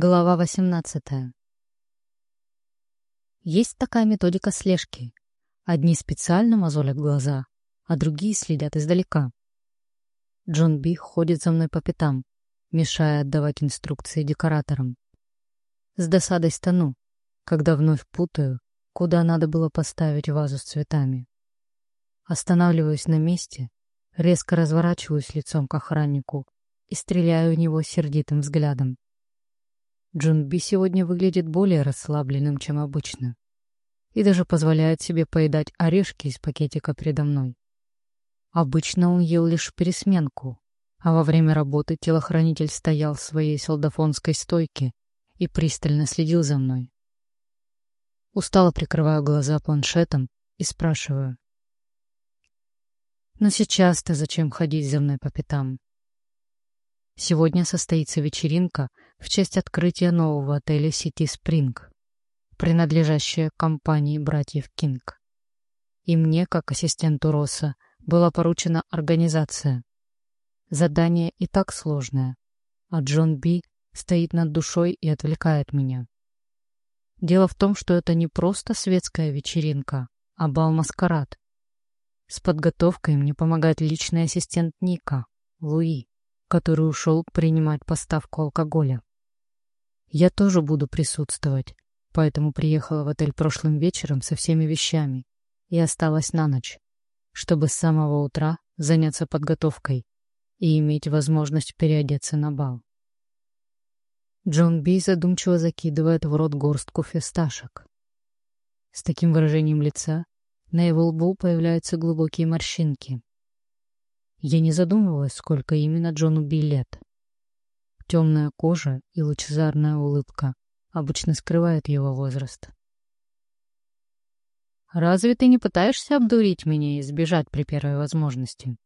Глава 18. Есть такая методика слежки. Одни специально мозолят глаза, а другие следят издалека. Джон Би ходит за мной по пятам, мешая отдавать инструкции декораторам. С досадой стану, когда вновь путаю, куда надо было поставить вазу с цветами. Останавливаюсь на месте, резко разворачиваюсь лицом к охраннику и стреляю в него сердитым взглядом. Джунби сегодня выглядит более расслабленным, чем обычно. И даже позволяет себе поедать орешки из пакетика передо мной. Обычно он ел лишь пересменку, а во время работы телохранитель стоял в своей солдафонской стойке и пристально следил за мной. Устало прикрываю глаза планшетом и спрашиваю. «Но сейчас-то зачем ходить за мной по пятам?» Сегодня состоится вечеринка в честь открытия нового отеля City Spring, принадлежащая компании братьев Кинг. И мне, как ассистенту Росса, была поручена организация. Задание и так сложное, а Джон Би стоит над душой и отвлекает меня. Дело в том, что это не просто светская вечеринка, а бал-маскарад. С подготовкой мне помогает личный ассистент Ника, Луи который ушел принимать поставку алкоголя. Я тоже буду присутствовать, поэтому приехала в отель прошлым вечером со всеми вещами и осталась на ночь, чтобы с самого утра заняться подготовкой и иметь возможность переодеться на бал. Джон Би задумчиво закидывает в рот горстку фисташек. С таким выражением лица на его лбу появляются глубокие морщинки. Я не задумывалась, сколько именно Джону Би лет. Темная кожа и лучезарная улыбка обычно скрывают его возраст. «Разве ты не пытаешься обдурить меня и сбежать при первой возможности?»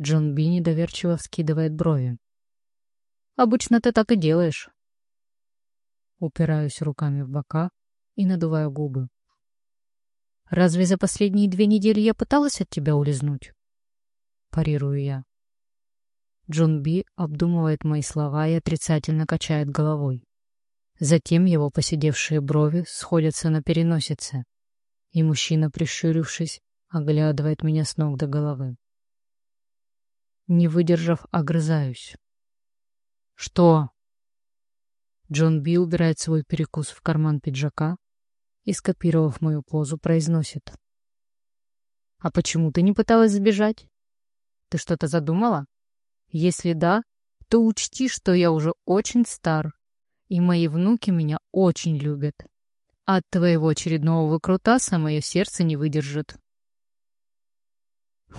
Джон Би недоверчиво вскидывает брови. «Обычно ты так и делаешь». Упираюсь руками в бока и надуваю губы. «Разве за последние две недели я пыталась от тебя улизнуть?» Парирую я. Джон Би обдумывает мои слова и отрицательно качает головой. Затем его посидевшие брови сходятся на переносице, и мужчина, прищурившись, оглядывает меня с ног до головы. Не выдержав, огрызаюсь. «Что?» Джон Би убирает свой перекус в карман пиджака и, скопировав мою позу, произносит. «А почему ты не пыталась сбежать?» Ты что-то задумала? Если да, то учти, что я уже очень стар, и мои внуки меня очень любят. От твоего очередного выкрутаса мое сердце не выдержит.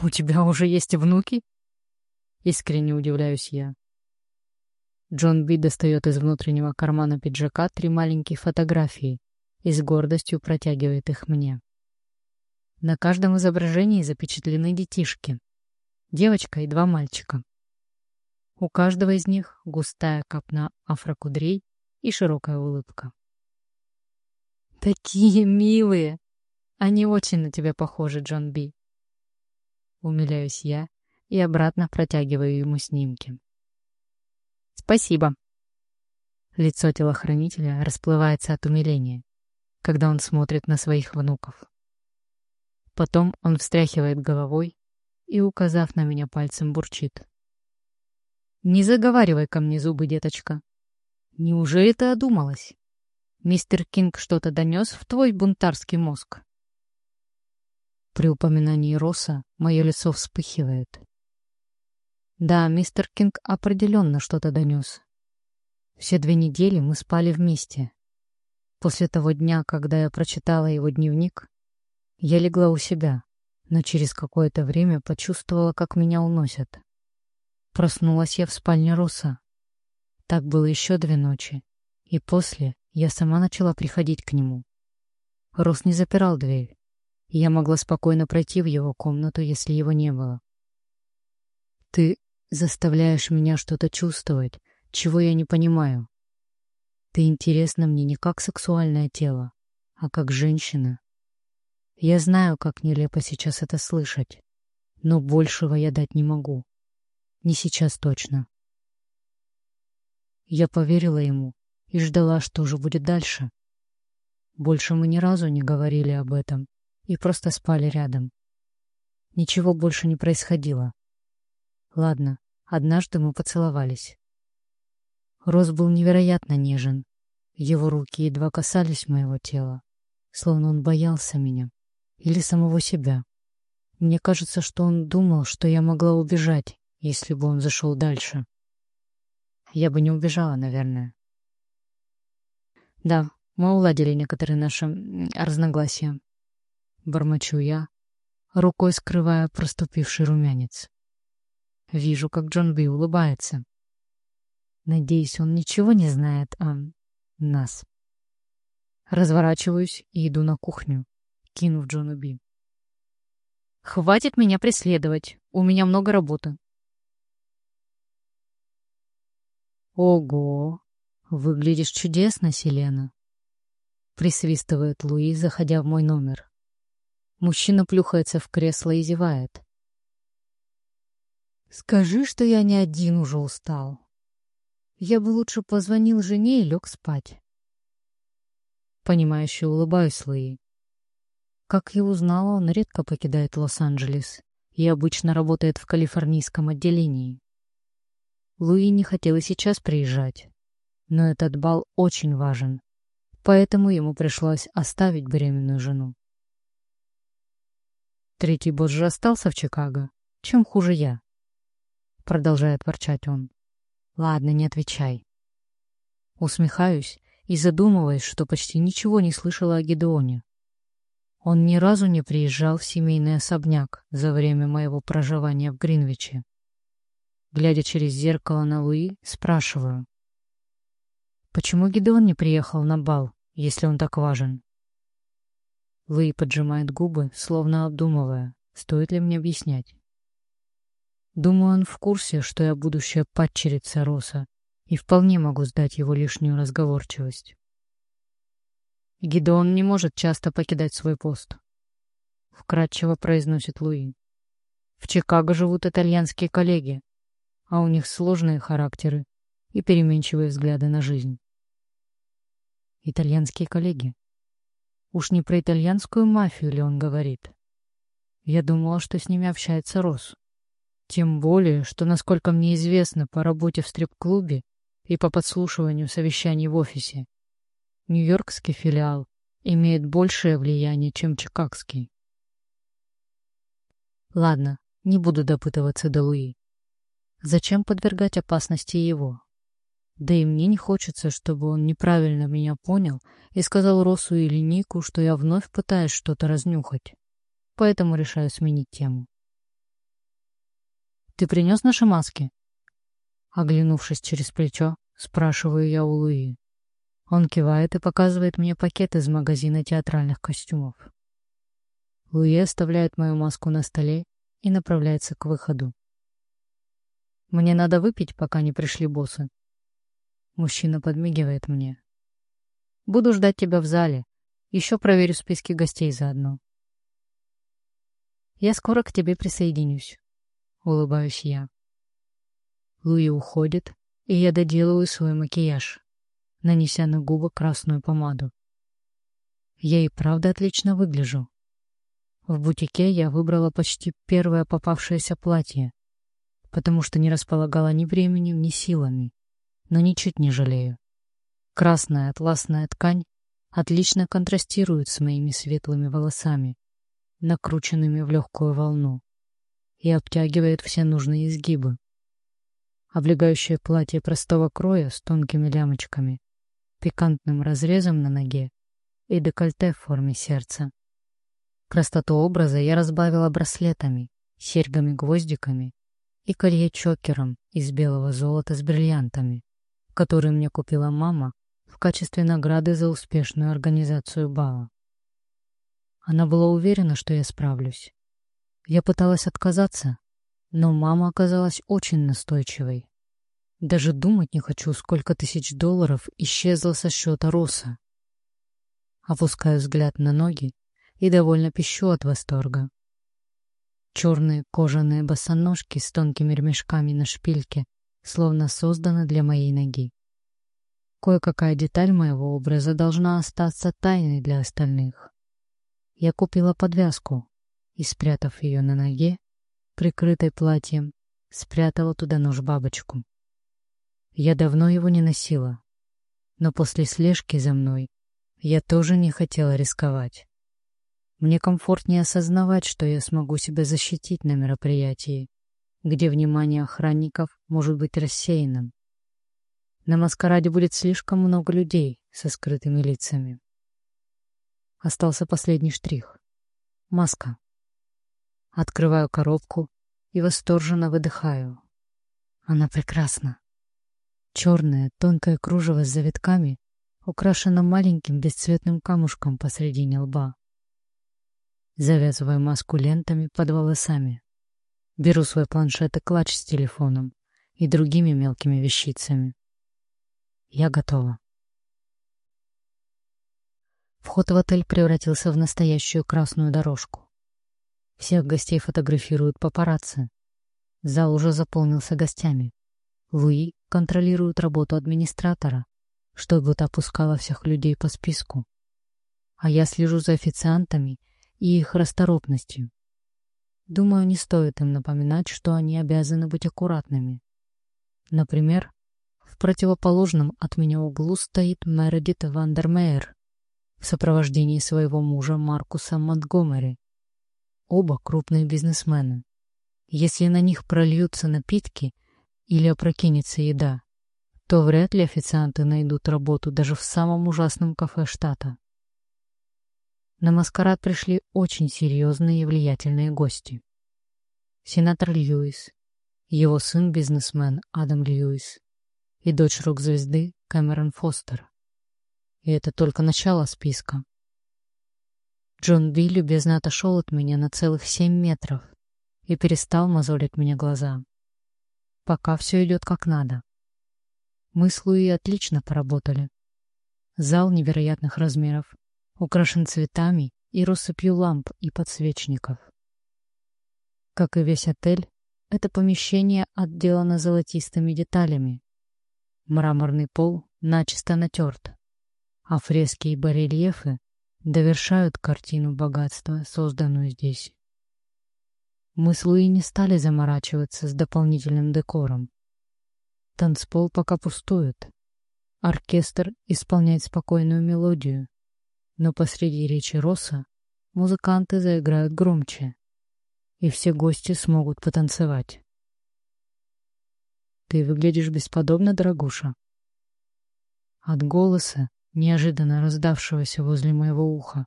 «У тебя уже есть внуки?» Искренне удивляюсь я. Джон Би достает из внутреннего кармана пиджака три маленькие фотографии и с гордостью протягивает их мне. На каждом изображении запечатлены детишки девочка и два мальчика. У каждого из них густая копна афрокудрей и широкая улыбка. «Такие милые! Они очень на тебя похожи, Джон Би!» Умиляюсь я и обратно протягиваю ему снимки. «Спасибо!» Лицо телохранителя расплывается от умиления, когда он смотрит на своих внуков. Потом он встряхивает головой и, указав на меня пальцем, бурчит. «Не заговаривай ко мне зубы, деточка. Неужели ты одумалась? Мистер Кинг что-то донес в твой бунтарский мозг?» При упоминании Росса мое лицо вспыхивает. Да, мистер Кинг определенно что-то донес. Все две недели мы спали вместе. После того дня, когда я прочитала его дневник, я легла у себя, но через какое-то время почувствовала, как меня уносят. Проснулась я в спальне Руса. Так было еще две ночи, и после я сама начала приходить к нему. Рус не запирал дверь, и я могла спокойно пройти в его комнату, если его не было. Ты заставляешь меня что-то чувствовать, чего я не понимаю. Ты интересна мне не как сексуальное тело, а как женщина, я знаю, как нелепо сейчас это слышать, но большего я дать не могу. Не сейчас точно. Я поверила ему и ждала, что же будет дальше. Больше мы ни разу не говорили об этом и просто спали рядом. Ничего больше не происходило. Ладно, однажды мы поцеловались. Рос был невероятно нежен. Его руки едва касались моего тела, словно он боялся меня или самого себя. Мне кажется, что он думал, что я могла убежать, если бы он зашел дальше. Я бы не убежала, наверное. Да, мы уладили некоторые наши разногласия. Бормочу я, рукой скрывая проступивший румянец. Вижу, как Джон Би улыбается. Надеюсь, он ничего не знает о нас. Разворачиваюсь и иду на кухню, кинув Джону Би. «Хватит меня преследовать, у меня много работы». «Ого, выглядишь чудесно, Селена!» Присвистывает Луи, заходя в мой номер. Мужчина плюхается в кресло и зевает. «Скажи, что я не один уже устал. Я бы лучше позвонил жене и лег спать». Понимающе улыбаюсь Луи. Как я узнала, он редко покидает Лос-Анджелес и обычно работает в калифорнийском отделении. Луи не хотела сейчас приезжать, но этот бал очень важен, поэтому ему пришлось оставить беременную жену. Третий босс же остался в Чикаго. Чем хуже я? Продолжает ворчать он. Ладно, не отвечай. Усмехаюсь и задумываюсь, что почти ничего не слышала о Гедеоне. Он ни разу не приезжал в семейный особняк за время моего проживания в Гринвиче. Глядя через зеркало на Луи, спрашиваю. Почему Гидеон не приехал на бал, если он так важен? Луи поджимает губы, словно обдумывая, стоит ли мне объяснять. Думаю, он в курсе, что я будущая падчерица Роса, и вполне могу сдать его лишнюю разговорчивость. Гидеон не может часто покидать свой пост. Вкратчиво произносит Луи. В Чикаго живут итальянские коллеги, а у них сложные характеры и переменчивые взгляды на жизнь. Итальянские коллеги. Уж не про итальянскую мафию ли он говорит? Я думала, что с ними общается Рос. Тем более, что, насколько мне известно по работе в стрип-клубе и по подслушиванию совещаний в офисе, Нью-Йоркский филиал имеет большее влияние, чем чикагский. Ладно, не буду допытываться до Луи. Зачем подвергать опасности его? Да и мне не хочется, чтобы он неправильно меня понял и сказал Росу или Нику, что я вновь пытаюсь что-то разнюхать. Поэтому решаю сменить тему. «Ты принес наши маски?» Оглянувшись через плечо, спрашиваю я у Луи. Он кивает и показывает мне пакет из магазина театральных костюмов. Луи оставляет мою маску на столе и направляется к выходу. Мне надо выпить, пока не пришли боссы. Мужчина подмигивает мне. Буду ждать тебя в зале. Еще проверю списки гостей заодно. Я скоро к тебе присоединюсь. Улыбаюсь я. Луи уходит, и я доделываю свой макияж, нанеся на губы красную помаду. Я и правда отлично выгляжу. В бутике я выбрала почти первое попавшееся платье, потому что не располагала ни временем, ни силами, но ничуть не жалею. Красная атласная ткань отлично контрастирует с моими светлыми волосами, накрученными в легкую волну, и обтягивает все нужные изгибы. Облегающее платье простого кроя с тонкими лямочками, пикантным разрезом на ноге и декольте в форме сердца. Красоту образа я разбавила браслетами, серьгами-гвоздиками и колье-чокером из белого золота с бриллиантами, который мне купила мама в качестве награды за успешную организацию бала. Она была уверена, что я справлюсь. Я пыталась отказаться, но мама оказалась очень настойчивой. Даже думать не хочу, сколько тысяч долларов исчезло со счета Роса. Опускаю взгляд на ноги и довольно пищу от восторга. Черные кожаные босоножки с тонкими ремешками на шпильке, словно созданы для моей ноги. Кое-какая деталь моего образа должна остаться тайной для остальных. Я купила подвязку и, спрятав ее на ноге, прикрытой платьем, спрятала туда нож-бабочку. Я давно его не носила, но после слежки за мной я тоже не хотела рисковать. Мне комфортнее осознавать, что я смогу себя защитить на мероприятии, где внимание охранников может быть рассеянным. На маскараде будет слишком много людей со скрытыми лицами. Остался последний штрих. Маска. Открываю коробку и восторженно выдыхаю. Она прекрасна. Черное, тонкое кружево с завитками украшено маленьким бесцветным камушком посредине лба. Завязываю маску лентами под волосами. Беру свой планшет и клатч с телефоном и другими мелкими вещицами. Я готова. Вход в отель превратился в настоящую красную дорожку. Всех гостей фотографируют папарацци. Зал уже заполнился гостями. Луи контролирует работу администратора, чтобы та пускала всех людей по списку. А я слежу за официантами и их расторопностью. Думаю, не стоит им напоминать, что они обязаны быть аккуратными. Например, в противоположном от меня углу стоит Мередит Вандермейер в сопровождении своего мужа Маркуса Монтгомери. Оба крупные бизнесмены. Если на них прольются напитки или опрокинется еда, то вряд ли официанты найдут работу даже в самом ужасном кафе штата. На маскарад пришли очень серьезные и влиятельные гости. Сенатор Льюис, его сын-бизнесмен Адам Льюис, и дочь рок-звезды Кэмерон Фостер. И это только начало списка. Джон Би любезно отошел от меня на целых семь метров и перестал мозолить мне глаза. Пока все идет как надо. Мы с Луи отлично поработали. Зал невероятных размеров, украшен цветами и россыпью ламп и подсвечников. Как и весь отель, это помещение отделано золотистыми деталями, Мраморный пол начисто натерт, а фрески и барельефы довершают картину богатства, созданную здесь. Мы с Луи не стали заморачиваться с дополнительным декором. Танцпол пока пустует. Оркестр исполняет спокойную мелодию, но посреди речи Росса музыканты заиграют громче, и все гости смогут потанцевать. Ты выглядишь бесподобно, дорогуша. От голоса, неожиданно раздавшегося возле моего уха,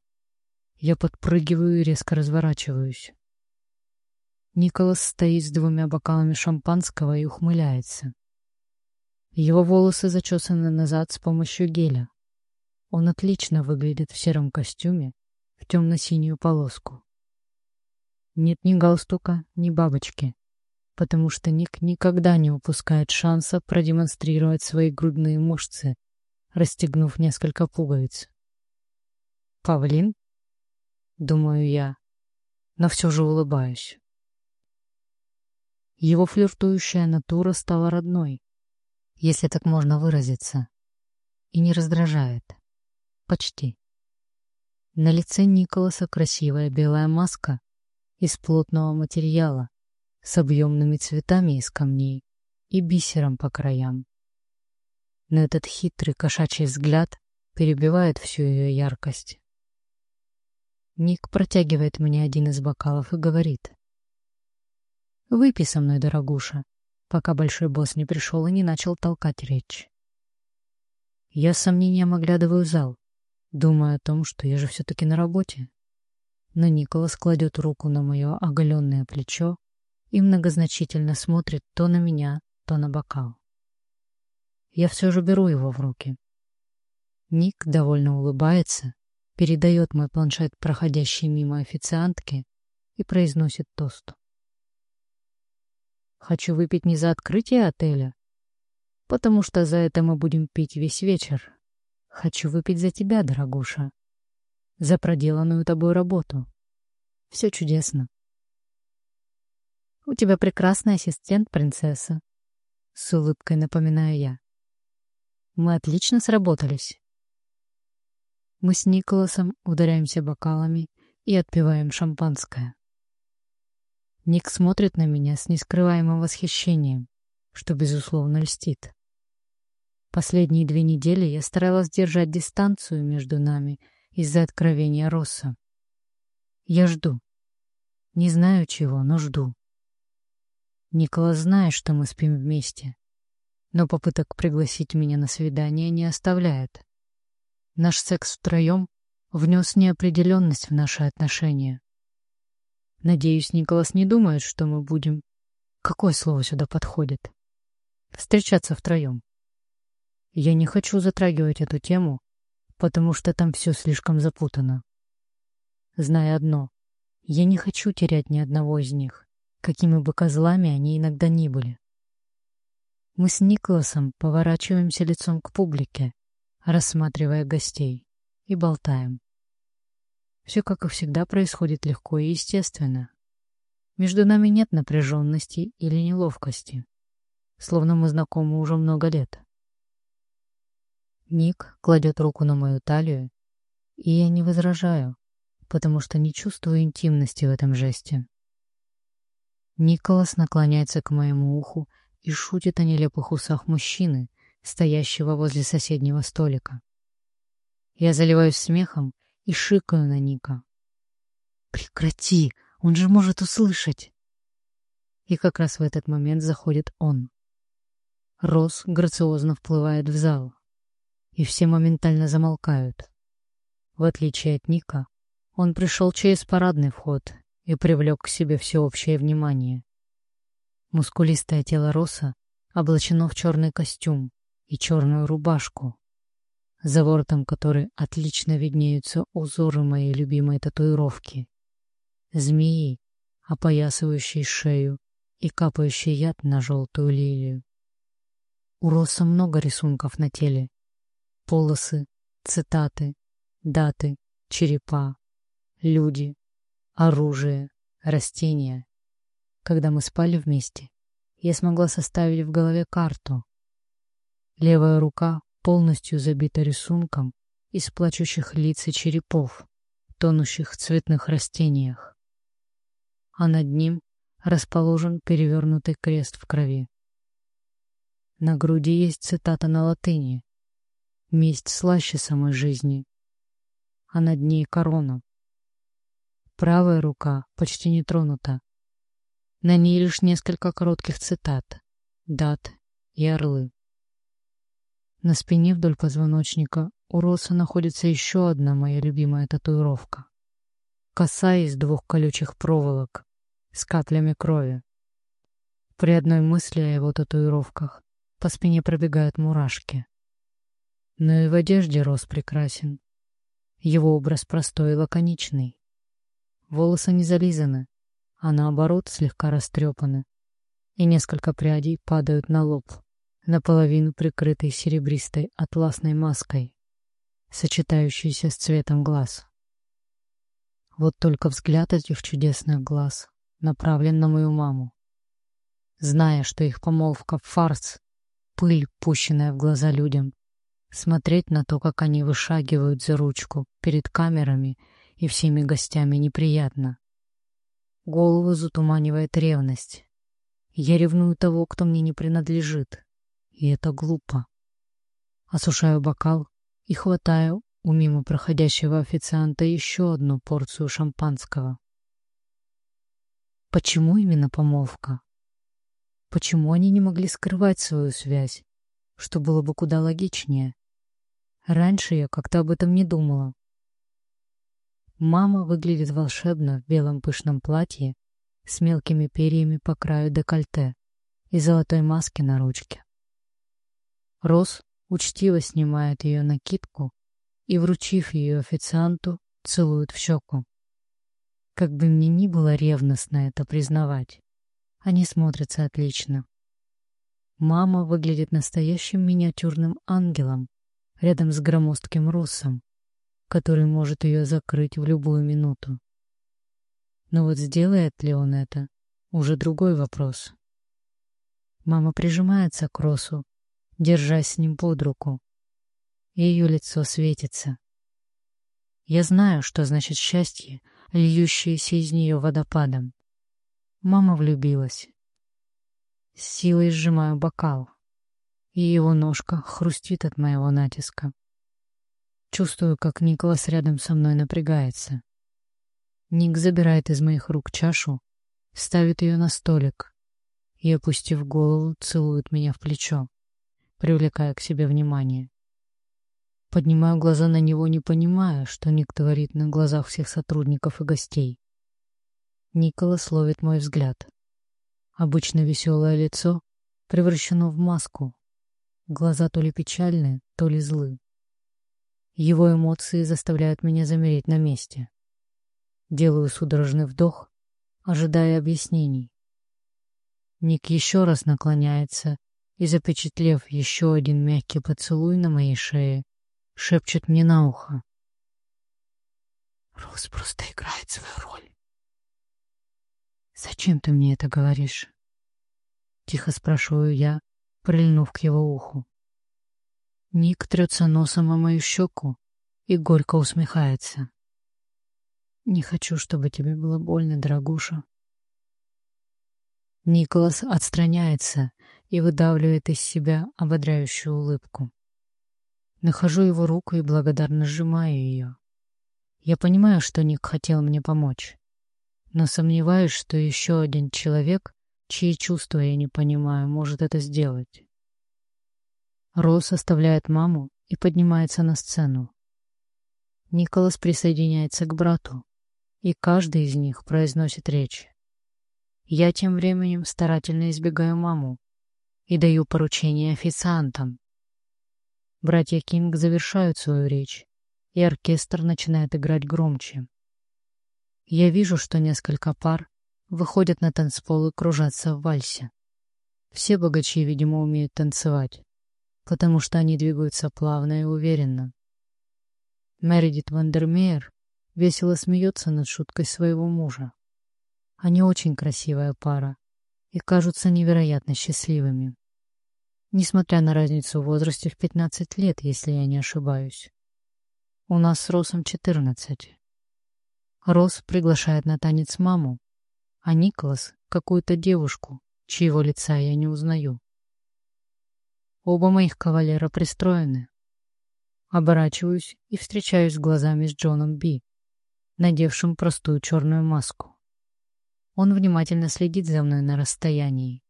я подпрыгиваю и резко разворачиваюсь. Николас стоит с двумя бокалами шампанского и ухмыляется. Его волосы зачесаны назад с помощью геля. Он отлично выглядит в сером костюме, в темно-синюю полоску. Нет ни галстука, ни бабочки потому что Ник никогда не упускает шанса продемонстрировать свои грудные мышцы, расстегнув несколько пуговиц. «Павлин?» — думаю я, но все же улыбаюсь. Его флиртующая натура стала родной, если так можно выразиться, и не раздражает. Почти. На лице Николаса красивая белая маска из плотного материала, с объемными цветами из камней и бисером по краям. Но этот хитрый кошачий взгляд перебивает всю ее яркость. Ник протягивает мне один из бокалов и говорит. «Выпей со мной, дорогуша, пока большой босс не пришел и не начал толкать речь». Я с сомнением оглядываю зал, думая о том, что я же все-таки на работе. Но Николас кладет руку на мое оголенное плечо и многозначительно смотрит то на меня, то на бокал. Я все же беру его в руки. Ник довольно улыбается, передает мой планшет проходящей мимо официантке и произносит тост. Хочу выпить не за открытие отеля, потому что за это мы будем пить весь вечер. Хочу выпить за тебя, дорогуша, за проделанную тобой работу. Все чудесно. «У тебя прекрасный ассистент, принцесса», — с улыбкой напоминаю я. Мы отлично сработались. Мы с Николасом ударяемся бокалами и отпиваем шампанское. Ник смотрит на меня с нескрываемым восхищением, что, безусловно, льстит. Последние две недели я старалась держать дистанцию между нами из-за откровения Росса. Я жду. Не знаю чего, но жду. Николас знает, что мы спим вместе, но попыток пригласить меня на свидание не оставляет. Наш секс втроем внес неопределенность в наши отношения. Надеюсь, Николас не думает, что мы будем... Какое слово сюда подходит? Встречаться втроем. Я не хочу затрагивать эту тему, потому что там все слишком запутано. Зная одно, я не хочу терять ни одного из них, какими бы козлами они иногда ни были. Мы с Николасом поворачиваемся лицом к публике, рассматривая гостей, и болтаем. Все, как и всегда, происходит легко и естественно. Между нами нет напряженности или неловкости, словно мы знакомы уже много лет. Ник кладет руку на мою талию, и я не возражаю, потому что не чувствую интимности в этом жесте. Николас наклоняется к моему уху и шутит о нелепых усах мужчины, стоящего возле соседнего столика. Я заливаюсь смехом и шикаю на Ника. «Прекрати! Он же может услышать!» И как раз в этот момент заходит он. Рос грациозно вплывает в зал, и все моментально замолкают. В отличие от Ника, он пришел через парадный вход и привлек к себе всеобщее внимание. Мускулистое тело Роса облачено в черный костюм, и черную рубашку, за воротом которой отлично виднеются узоры моей любимой татуировки. Змеи, опоясывающие шею и капающий яд на желтую лилию. У Роса много рисунков на теле. Полосы, цитаты, даты, черепа, люди, оружие, растения. Когда мы спали вместе, я смогла составить в голове карту, Левая рука полностью забита рисунком из плачущих лиц и черепов, тонущих в цветных растениях. А над ним расположен перевернутый крест в крови. На груди есть цитата на латыни «Месть слаще самой жизни», а над ней корона. Правая рука почти не тронута. На ней лишь несколько коротких цитат, дат и орлы. На спине вдоль позвоночника у Роса находится еще одна моя любимая татуировка. Коса из двух колючих проволок с каплями крови. При одной мысли о его татуировках по спине пробегают мурашки. Но и в одежде Рос прекрасен. Его образ простой и лаконичный. Волосы не зализаны, а наоборот слегка растрепаны, и несколько прядей падают на лоб наполовину прикрытой серебристой атласной маской, сочетающейся с цветом глаз. Вот только взгляд этих чудесных глаз направлен на мою маму. Зная, что их помолвка — фарс, пыль, пущенная в глаза людям, смотреть на то, как они вышагивают за ручку перед камерами и всеми гостями неприятно. Голову затуманивает ревность. Я ревную того, кто мне не принадлежит и это глупо. Осушаю бокал и хватаю у мимо проходящего официанта еще одну порцию шампанского. Почему именно помолвка? Почему они не могли скрывать свою связь, что было бы куда логичнее? Раньше я как-то об этом не думала. Мама выглядит волшебно в белом пышном платье с мелкими перьями по краю декольте и золотой маске на ручке. Рос учтиво снимает ее накидку и, вручив ее официанту, целует в щеку. Как бы мне ни было ревностно это признавать, они смотрятся отлично. Мама выглядит настоящим миниатюрным ангелом рядом с громоздким Россом, который может ее закрыть в любую минуту. Но вот сделает ли он это, уже другой вопрос. Мама прижимается к Росу, держась с ним под руку. Ее лицо светится. Я знаю, что значит счастье, льющееся из нее водопадом. Мама влюбилась. С силой сжимаю бокал, и его ножка хрустит от моего натиска. Чувствую, как Николас рядом со мной напрягается. Ник забирает из моих рук чашу, ставит ее на столик и, опустив голову, целует меня в плечо, привлекая к себе внимание. Поднимаю глаза на него, не понимая, что Ник творит на глазах всех сотрудников и гостей. Николас ловит мой взгляд. Обычно веселое лицо превращено в маску. Глаза то ли печальные, то ли злы. Его эмоции заставляют меня замереть на месте. Делаю судорожный вдох, ожидая объяснений. Ник еще раз наклоняется и, запечатлев еще один мягкий поцелуй на моей шее, шепчет мне на ухо. Рос просто играет свою роль. «Зачем ты мне это говоришь?» Тихо спрашиваю я, прильнув к его уху. Ник трется носом о мою щеку и горько усмехается. «Не хочу, чтобы тебе было больно, дорогуша». Николас отстраняется и выдавливает из себя ободряющую улыбку. Нахожу его руку и благодарно сжимаю ее. Я понимаю, что Ник хотел мне помочь, но сомневаюсь, что еще один человек, чьи чувства я не понимаю, может это сделать. Рос оставляет маму и поднимается на сцену. Николас присоединяется к брату, и каждый из них произносит речь. Я тем временем старательно избегаю маму и даю поручение официантам, Братья Кинг завершают свою речь, и оркестр начинает играть громче. Я вижу, что несколько пар выходят на танцпол и кружатся в вальсе. Все богачи, видимо, умеют танцевать, потому что они двигаются плавно и уверенно. Мередит Вандермеер весело смеется над шуткой своего мужа. Они очень красивая пара и кажутся невероятно счастливыми несмотря на разницу в возрасте в 15 лет, если я не ошибаюсь. У нас с Росом 14. Рос приглашает на танец маму, а Николас — какую-то девушку, чьего лица я не узнаю. Оба моих кавалера пристроены. Оборачиваюсь и встречаюсь глазами с Джоном Би, надевшим простую черную маску. Он внимательно следит за мной на расстоянии,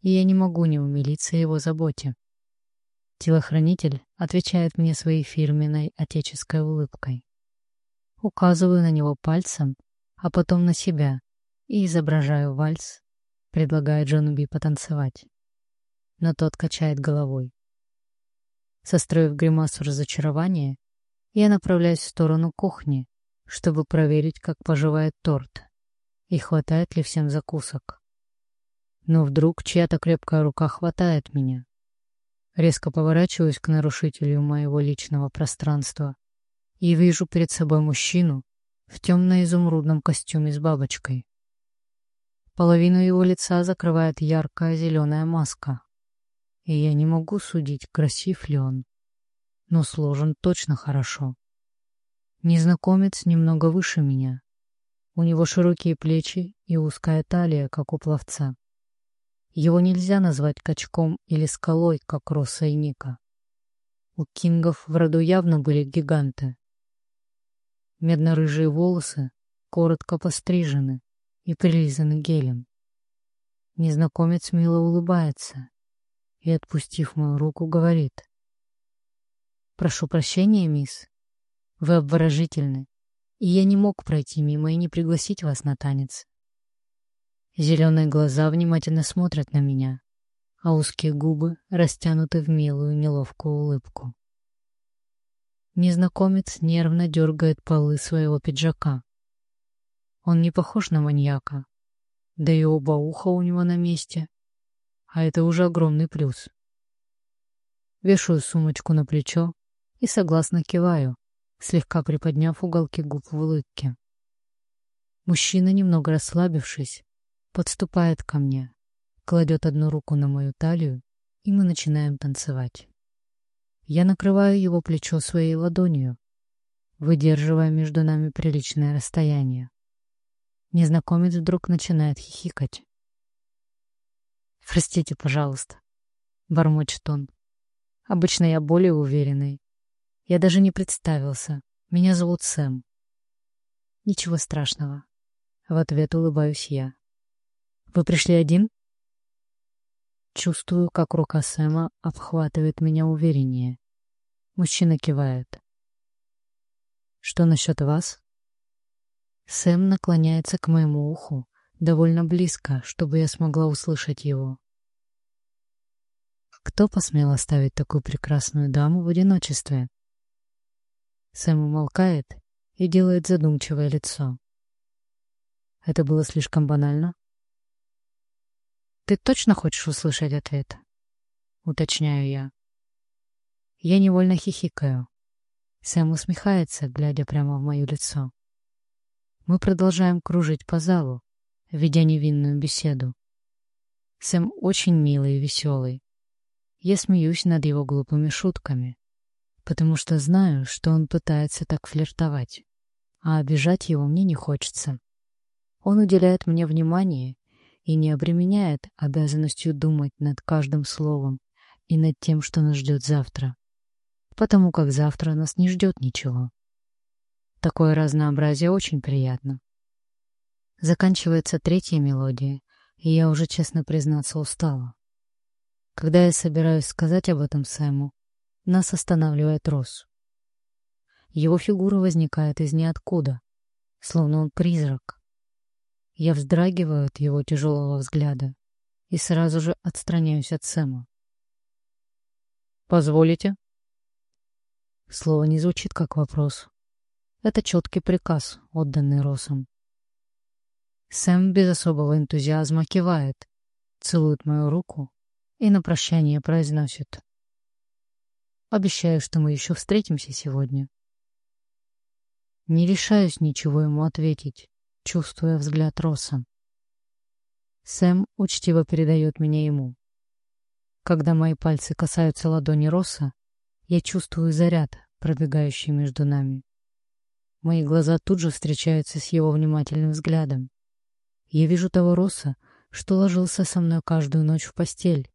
и я не могу не умилиться его заботе. Телохранитель отвечает мне своей фирменной отеческой улыбкой. Указываю на него пальцем, а потом на себя и изображаю вальс, предлагая Джону Би потанцевать. Но тот качает головой. Состроив гримасу разочарования, я направляюсь в сторону кухни, чтобы проверить, как поживает торт и хватает ли всем закусок. Но вдруг чья-то крепкая рука хватает меня. Резко поворачиваюсь к нарушителю моего личного пространства и вижу перед собой мужчину в темно-изумрудном костюме с бабочкой. Половину его лица закрывает яркая зеленая маска, и я не могу судить, красив ли он, но сложен точно хорошо. Незнакомец немного выше меня. У него широкие плечи и узкая талия, как у пловца. Его нельзя назвать качком или скалой, как Росса и Ника. У кингов в роду явно были гиганты. Медно-рыжие волосы коротко пострижены и прилизаны гелем. Незнакомец мило улыбается и, отпустив мою руку, говорит. «Прошу прощения, мисс. Вы обворожительны, и я не мог пройти мимо и не пригласить вас на танец. Зеленые глаза внимательно смотрят на меня, а узкие губы растянуты в милую неловкую улыбку. Незнакомец нервно дергает полы своего пиджака. Он не похож на маньяка, да и оба уха у него на месте, а это уже огромный плюс. Вешаю сумочку на плечо и согласно киваю, слегка приподняв уголки губ в улыбке. Мужчина, немного расслабившись, подступает ко мне, кладет одну руку на мою талию и мы начинаем танцевать. Я накрываю его плечо своей ладонью, выдерживая между нами приличное расстояние. Незнакомец вдруг начинает хихикать. «Простите, пожалуйста», — бормочет он. «Обычно я более уверенный. Я даже не представился. Меня зовут Сэм». «Ничего страшного». В ответ улыбаюсь я. «Вы пришли один?» Чувствую, как рука Сэма обхватывает меня увереннее. Мужчина кивает. «Что насчет вас?» Сэм наклоняется к моему уху довольно близко, чтобы я смогла услышать его. Кто посмел оставить такую прекрасную даму в одиночестве? Сэм умолкает и делает задумчивое лицо. Это было слишком банально. «Ты точно хочешь услышать ответ?» — уточняю я. Я невольно хихикаю. Сэм усмехается, глядя прямо в мое лицо. Мы продолжаем кружить по залу, ведя невинную беседу. Сэм очень милый и веселый. Я смеюсь над его глупыми шутками, потому что знаю, что он пытается так флиртовать, а обижать его мне не хочется. Он уделяет мне внимание и не обременяет обязанностью думать над каждым словом и над тем, что нас ждет завтра, потому как завтра нас не ждет ничего. Такое разнообразие очень приятно. Заканчивается третья мелодия, и я уже, честно признаться, устала. Когда я собираюсь сказать об этом Сэму, нас останавливает Росс. Его фигура возникает из ниоткуда, словно он призрак. Я вздрагиваю от его тяжелого взгляда и сразу же отстраняюсь от Сэма. «Позволите?» Слово не звучит как вопрос, это четкий приказ, отданный Росом. Сэм без особого энтузиазма кивает, целует мою руку и на прощание произносит. Обещаю, что мы еще встретимся сегодня. Не решаюсь ничего ему ответить, чувствуя взгляд Росса. Сэм учтиво передает меня ему. Когда мои пальцы касаются ладони Росса, я чувствую заряд, пробегающий между нами. Мои глаза тут же встречаются с его внимательным взглядом. Я вижу того Роса, что ложился со мной каждую ночь в постель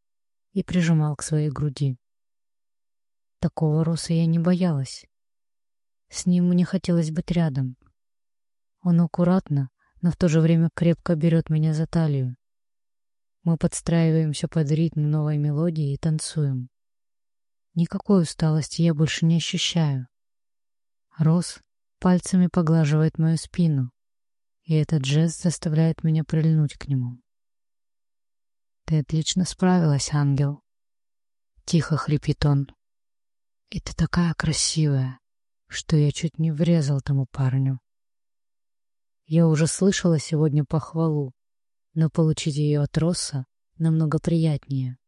и прижимал к своей груди. Такого Роса я не боялась. С ним мне хотелось быть рядом. Он аккуратно, но в то же время крепко берет меня за талию. Мы подстраиваемся под ритм новой мелодии и танцуем. Никакой усталости я больше не ощущаю. Рос пальцами поглаживает мою спину, и этот жест заставляет меня прильнуть к нему. «Ты отлично справилась, ангел!» Тихо хрипит он. «И ты такая красивая, что я чуть не врезал тому парню. Я уже слышала сегодня похвалу, но получить ее от Росса намного приятнее.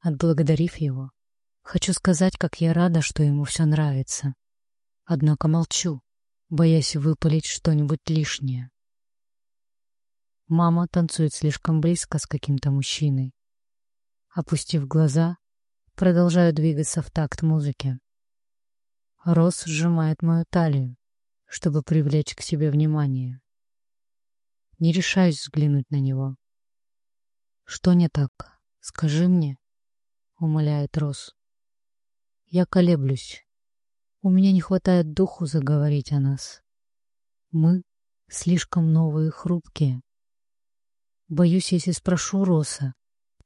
Отблагодарив его, хочу сказать, как я рада, что ему все нравится. Однако молчу, боясь выпалить что-нибудь лишнее. Мама танцует слишком близко с каким-то мужчиной. Опустив глаза, продолжаю двигаться в такт музыки. Рос сжимает мою талию, чтобы привлечь к себе внимание. Не решаюсь взглянуть на него. «Что не так? Скажи мне», — умоляет Рос. Я колеблюсь, у меня не хватает духу заговорить о нас. Мы слишком новые и хрупкие. Боюсь, если спрошу Роса,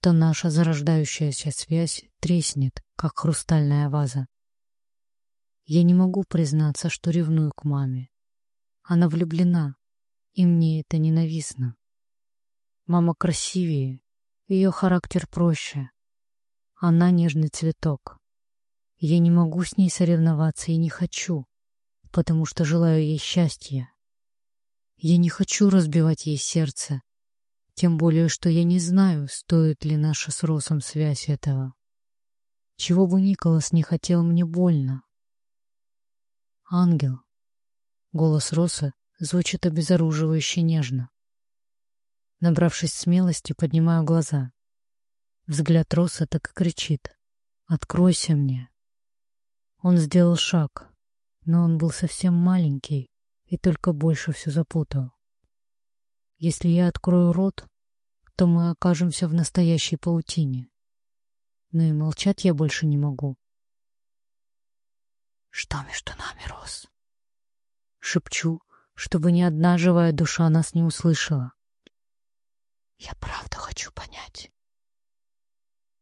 то наша зарождающаяся связь треснет, как хрустальная ваза. Я не могу признаться, что ревную к маме. Она влюблена, и мне это ненавистно. Мама красивее, ее характер проще. Она нежный цветок. Я не могу с ней соревноваться и не хочу, потому что желаю ей счастья. Я не хочу разбивать ей сердце, тем более, что я не знаю, стоит ли наша с Росом связь этого. Чего бы Николас не хотел, мне больно. Ангел. Голос Роса звучит обезоруживающе нежно. Набравшись смелости, поднимаю глаза. Взгляд Роса так и кричит. «Откройся мне!» Он сделал шаг, но он был совсем маленький и только больше все запутал. Если я открою рот, то мы окажемся в настоящей паутине. Но и молчать я больше не могу. Что между нами, Рос? Шепчу, чтобы ни одна живая душа нас не услышала. Я правда хочу понять.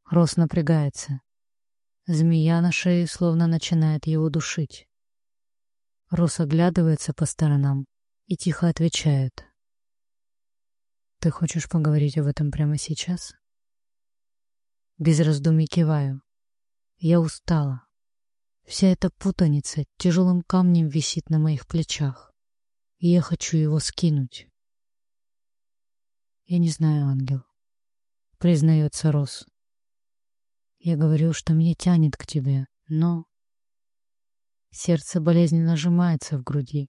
Рос напрягается. Змея на шее словно начинает его душить. Рос оглядывается по сторонам и тихо отвечает. «Ты хочешь поговорить об этом прямо сейчас?» Без раздумий киваю. Я устала. Вся эта путаница тяжелым камнем висит на моих плечах, и я хочу его скинуть. «Я не знаю, ангел», — признается Рос. «Я говорил, что меня тянет к тебе, но...» Сердце болезненно сжимается в груди.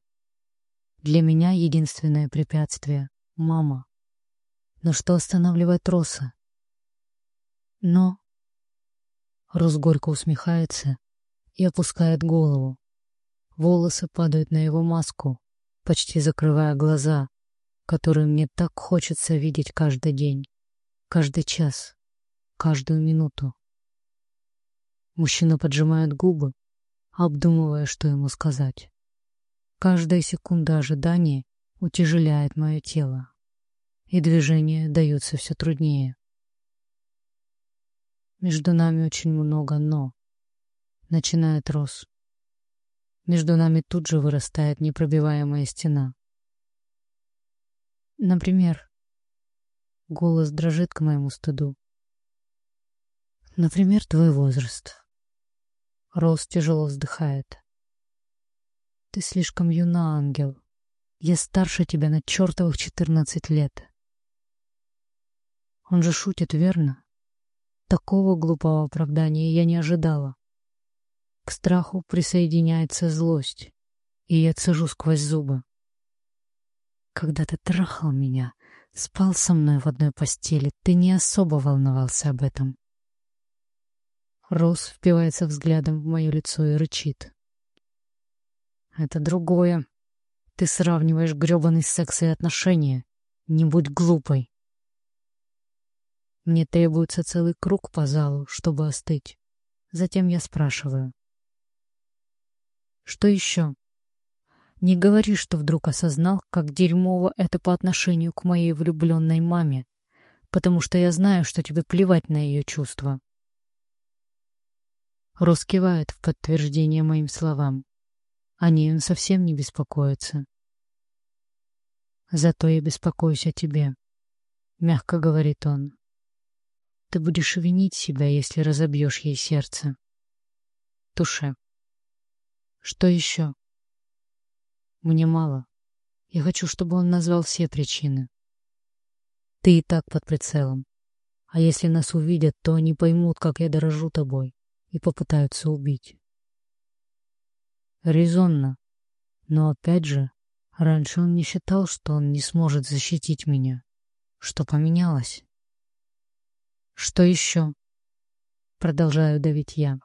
Для меня единственное препятствие — мама. Но что останавливает Роса? Но... Рос горько усмехается и опускает голову. Волосы падают на его маску, почти закрывая глаза, которые мне так хочется видеть каждый день, каждый час, каждую минуту. Мужчина поджимает губы, обдумывая, что ему сказать. Каждая секунда ожидания утяжеляет мое тело, и движения даются все труднее. Между нами очень много «но» начинает Рос. Между нами тут же вырастает непробиваемая стена. Например, голос дрожит к моему стыду. Например, твой возраст. Рос тяжело вздыхает. Ты слишком юна, ангел. Я старше тебя на чертовых четырнадцать лет. Он же шутит, верно? Такого глупого оправдания я не ожидала. К страху присоединяется злость, и я цежу сквозь зубы. Когда ты трахал меня, спал со мной в одной постели, ты не особо волновался об этом. Рос впивается взглядом в мое лицо и рычит. Это другое. Ты сравниваешь грёбаный секс и отношения. Не будь глупой. Мне требуется целый круг по залу, чтобы остыть. Затем я спрашиваю. Что еще? Не говори, что вдруг осознал, как дерьмово это по отношению к моей влюбленной маме, потому что я знаю, что тебе плевать на ее чувства. Рос кивает в подтверждение моим словам. О ней он совсем не беспокоится. Зато я беспокоюсь о тебе, — мягко говорит он. Ты будешь винить себя, если разобьешь ей сердце. Туше. Что еще? Мне мало. Я хочу, чтобы он назвал все причины. Ты и так под прицелом. А если нас увидят, то они поймут, как я дорожу тобой, и попытаются убить. Резонно. Но опять же, раньше он не считал, что он не сможет защитить меня. Что поменялось? Что еще? Продолжаю давить я.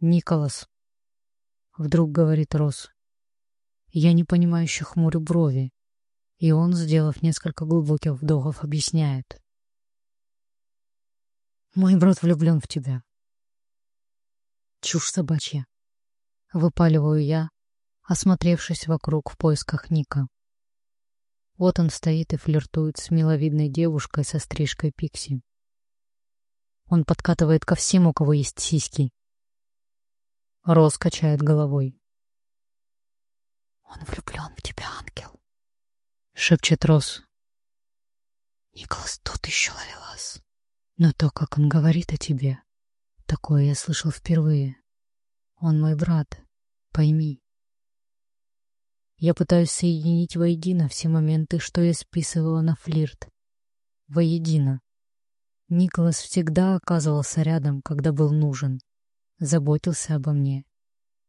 Николас, Вдруг говорит Рос. Я непонимающе хмурю брови, и он, сделав несколько глубоких вдохов, объясняет. Мой брат влюблен в тебя. Чушь собачья. Выпаливаю я, осмотревшись вокруг в поисках Ника. Вот он стоит и флиртует с миловидной девушкой со стрижкой Пикси. Он подкатывает ко всем, у кого есть сиськи, Рос качает головой. «Он влюблен в тебя, ангел», — шепчет Рос. «Николас тут еще ловелас». Но то, как он говорит о тебе, такое я слышал впервые. Он мой брат, пойми. Я пытаюсь соединить воедино все моменты, что я списывала на флирт. Воедино. Николас всегда оказывался рядом, когда был нужен заботился обо мне.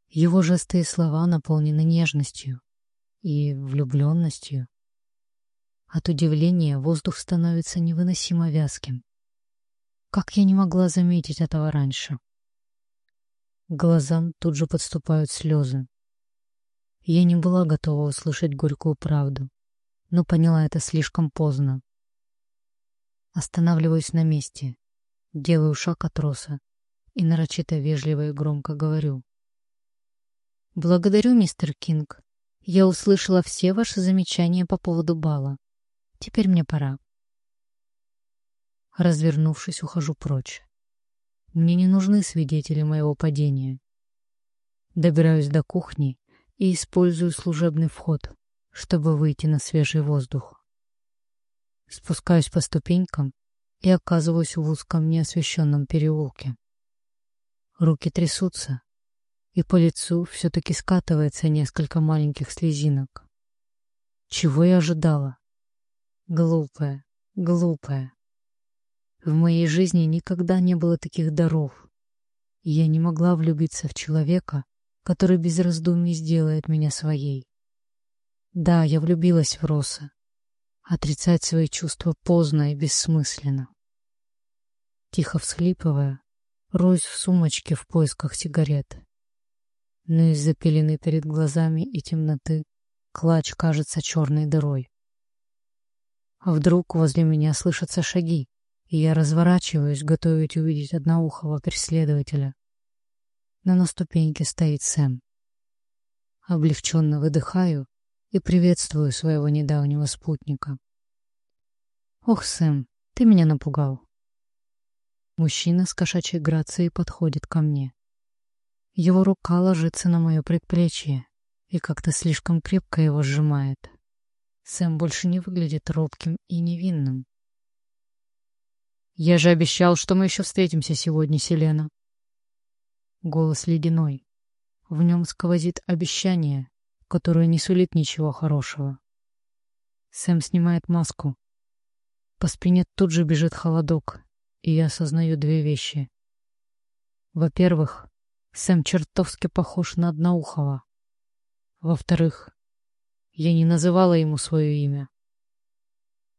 Его жесты слова наполнены нежностью и влюбленностью. От удивления воздух становится невыносимо вязким. Как я не могла заметить этого раньше? К глазам тут же подступают слезы. Я не была готова услышать горькую правду, но поняла это слишком поздно. Останавливаюсь на месте, делаю шаг от роса и нарочито вежливо и громко говорю. «Благодарю, мистер Кинг. Я услышала все ваши замечания по поводу бала. Теперь мне пора». Развернувшись, ухожу прочь. Мне не нужны свидетели моего падения. Добираюсь до кухни и использую служебный вход, чтобы выйти на свежий воздух. Спускаюсь по ступенькам и оказываюсь в узком неосвещенном переулке. Руки трясутся, и по лицу все-таки скатывается несколько маленьких слезинок. Чего я ожидала? Глупая, глупая. В моей жизни никогда не было таких даров. Я не могла влюбиться в человека, который без раздумий сделает меня своей. Да, я влюбилась в Роса. Отрицать свои чувства поздно и бессмысленно. Тихо всхлипывая, роюсь в сумочке в поисках сигарет. Но из-за пелены перед глазами и темноты клатч кажется черной дырой. А вдруг возле меня слышатся шаги, и я разворачиваюсь, готовить увидеть одноухого преследователя. Но на ступеньке стоит Сэм. Облегченно выдыхаю и приветствую своего недавнего спутника. «Ох, Сэм, ты меня напугал». Мужчина с кошачьей грацией подходит ко мне. Его рука ложится на мое предплечье и как-то слишком крепко его сжимает. Сэм больше не выглядит робким и невинным. «Я же обещал, что мы еще встретимся сегодня, Селена». Голос ледяной. В нем сквозит обещание, которое не сулит ничего хорошего. Сэм снимает маску. По спине тут же бежит холодок, и я осознаю две вещи. Во-первых, Сэм чертовски похож на Одноухова. Во-вторых, я не называла ему свое имя.